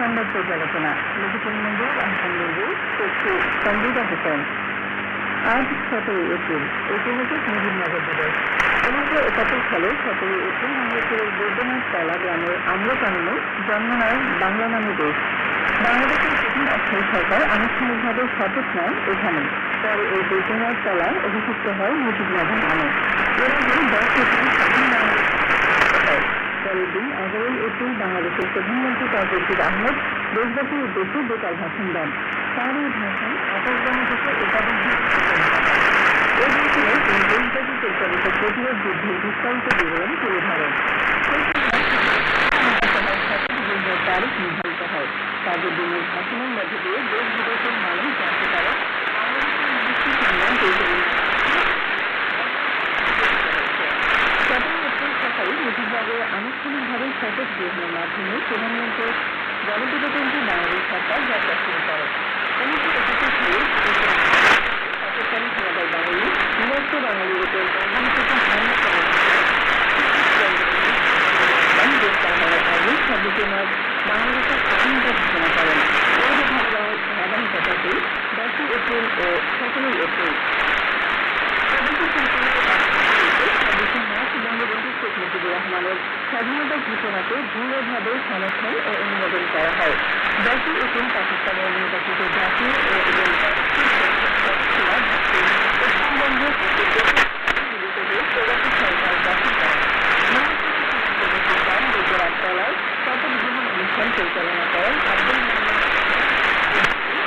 সংবাদ পর্যালোচনা লিখিত মঞ্জুর আহসান মঞ্জুর তথ্যে সঞ্জিদা হোসেন আজ সতেরোই এপ্রিল ঐতিহাসিক মুজিবনগর দিবস উনিশশো একাত্তর সালে সতেরোই এপ্রিল বাংলাদেশের বৈদ্যনাথ তলা গ্রামের আম্রকাননে জন্ম নেয় বাংলা নামে দেশ বাংলাদেশের প্রথম অস্থায়ী সরকার আনুষ্ঠানিকভাবে শপথ নেয় এখানে পরে এই বৈদ্যনাথ তলায় অভিযুক্ত হয় মুজিবনগর নামে এর আগে দশ এপ্রিল স্বাধীন বাংলাদেশ পরের দিন এগারোই এপ্রিল বাংলাদেশের প্রধানমন্ত্রী তাজুদ্দিন আহমেদ দেশবাসীর উদ্দেশ্যে বেতার ভাষণ দেন। তার এই ভাষণ আকাশবাণী থেকে ভাষণে তিনি দেশব্যাপী পরিচালিত প্রতিরোধ যুদ্ধের বিস্তারিত বিবরণ তুলে ধরেন। তারিখ নির্ধারিত হয়। তাজউদ্দিনের ভাষণের মধ্যে দিয়ে দেশ বিদেশের মানুষ জানতে পারে বাংলাদেশের মানুষের সংগ্রাম পরিচালনা সতেরো এপ্রিল সকালে মুজিবনগরে আনুষ্ঠানিকভাবে শপথ গ্রহণের মাধ্যমে প্রধানমন্ত্রী গণপ্রজাতন্ত্রী বাংলাদেশ সরকার যাত্রা শুরু করে উনিশশো একাত্তর সালে পাকিস্তানি সেনাদল বাহিনী বিভক্ত বাঙালির উপর বঙ্গবন্ধুকে হামলা আগে ছাব্বিশে মার্চ বাংলাদেশের স্বাধীনতা ঘোষণা করেন। এর ধারাবাহিকতাতে দশই এপ্রিল ও সতেরোই এপ্রিল ছাব্বিশে মার্চ বঙ্গবন্ধু শেখ মুজিবুর রহমানের স্বাধীনতা ঘোষণাকে দৃঢ়ভাবে সমর্থন ও অনুমোদন করা হয়। দশই এপ্রিল পাকিস্তানের নির্বাচিত জাতীয় ও এবং পশ্চিমবঙ্গে প্রবাসী সরকার গঠন করা গুজরাট শপথ গ্রহণ অনুষ্ঠান পরিচালনা করেন আব্দুল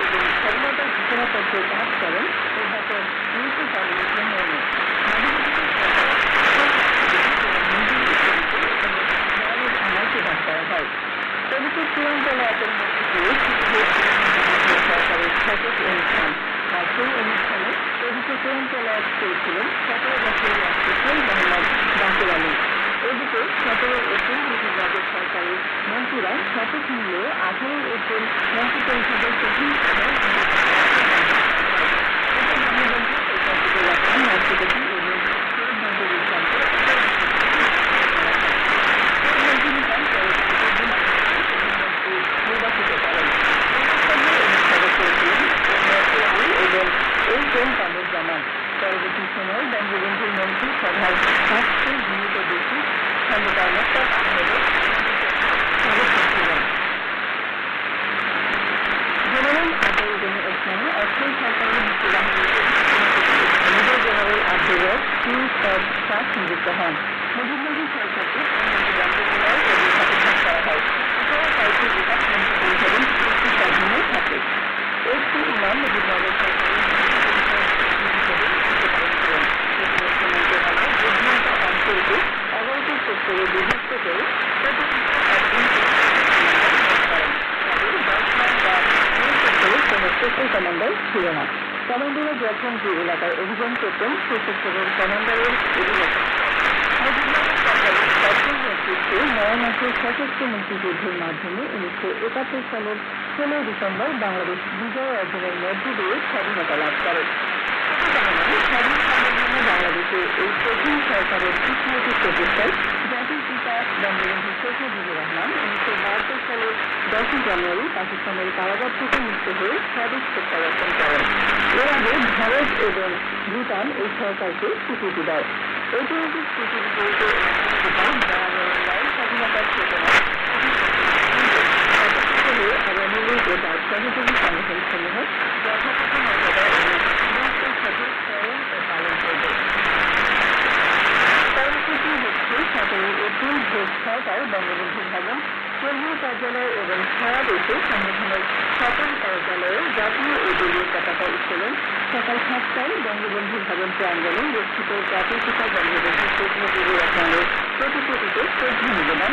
এবং স্বাধীনতার ঘোষণাপত্র পাঠ করেন অধ্যাপক ইউসুফ আলী মোহাম্মদ প্রদান করা হয় পবিত্র চূড়ান্তলা শপথ অনুষ্ঠান। আর সেই অনুষ্ঠানে এদিকে চূড়ান্তলা করেছিলেন সতেরো বছরের রাষ্ট্রপতি মোহাম্মদ বাকুর আলী। এদিকে সতেরো এপ্রিল মুজিবনগর সরকারের মন্ত্রীরা শপথ নিলেও আঠারো এপ্রিল মন্ত্রী পরিষদের প্রথম রাষ্ট্রপতি এই কোন কামরুজ্জামান পরবর্তী সময়ে বঙ্গবন্ধুর মন্ত্রী সভার স্বাস্থ্য জীবিত ব্যক্তি খন্দকার মোস্তাক আহমেদের সদস্য ছিলেন জেনারেল আতাউদ্দিন ওসমানী অস্থায়ী সরকারের মুক্তিবাহিনীর মেজর জেনারেল আব্দুর রব চিফ অব স্টাফ নিযুক্ত হন মুজিবনগর সরকারকে মন্ত্রণালয় প্রতিষ্ঠা করা হয় বিভক্ত করে কোনো সেক্টর কমান্ডার ছিল না কমান্ডাররা যখন যে এলাকায় অভিযান করতেন সে সেক্টরের কমান্ডারের অধীনে নেতৃত্বে নয় মাসের সশস্ত্র মুক্তিযুদ্ধের মাধ্যমে উনিশশো একাত্তর সালের ষোলোই ডিসেম্বর বাংলাদেশ বিজয় অর্জনের মধ্য দিয়ে স্বাধীনতা লাভ করে স্বাধীন বাংলাদেশের এই প্রথম সরকারের কূটনৈতিক প্রচেষ্টায় উনিশশো বাহাত্তর সালের দশই জানুয়ারি পাকিস্তানের কারাগার থেকে মুক্ত হয়ে স্বদেশ প্রত্যাবর্তন করেন। এর আগে ভারত এবং ভুটান এই সরকারকে স্বীকৃতি দেয়। ঐতিহাসিক স্বীকৃতিগুলিতে কেন্দ্রীয় কার্যালয় এবং সারা দেশে সংগঠনের সকল কার্যালয়ে জাতীয় ও দলীয় পতাকা উত্তোলন সকাল সাতটায় বঙ্গবন্ধু ভবন প্রাঙ্গণে রক্ষিত জাতির পিতা বঙ্গবন্ধু শেখ মুজিবুর রহমানের প্রতিকৃতিতে শ্রদ্ধা নিবেদন।